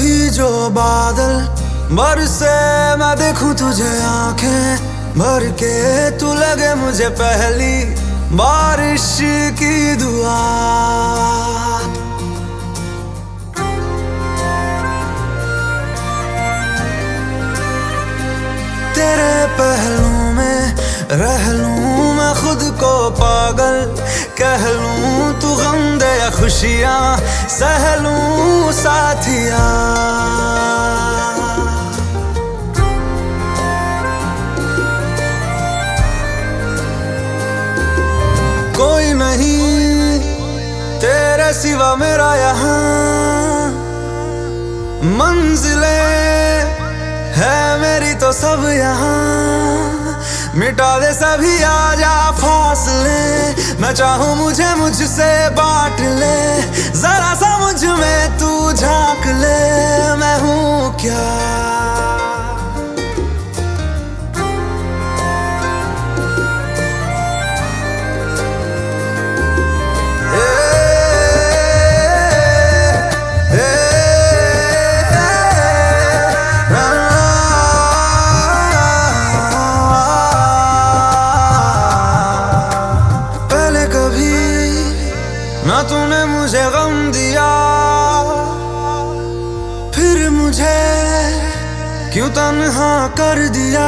जो बादल बरसे मैं देखूँ तुझे आँखें, भर के तू लगे मुझे पहली बारिश की दुआ। तेरे पहलू में रह लूँ मैं खुद को पागल, कह लूँ तू गम दे खुशियाँ, सह लूँ साथिया। सिवा मेरा यहाँ मंजिले है मेरी तो सब यहाँ। मिटा दे सभी आजा फासले। मैं चाहूँ मुझे मुझसे बांट ले। ना तूने मुझे गम दिया, फिर मुझे क्यों तन्हा कर दिया?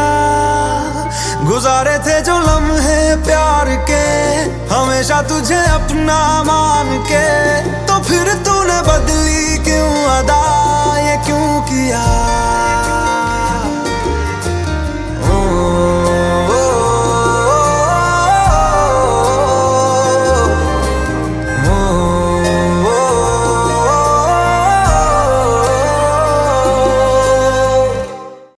गुजारे थे जो लम्हे प्यार के, हमेशा तुझे अपना मान के।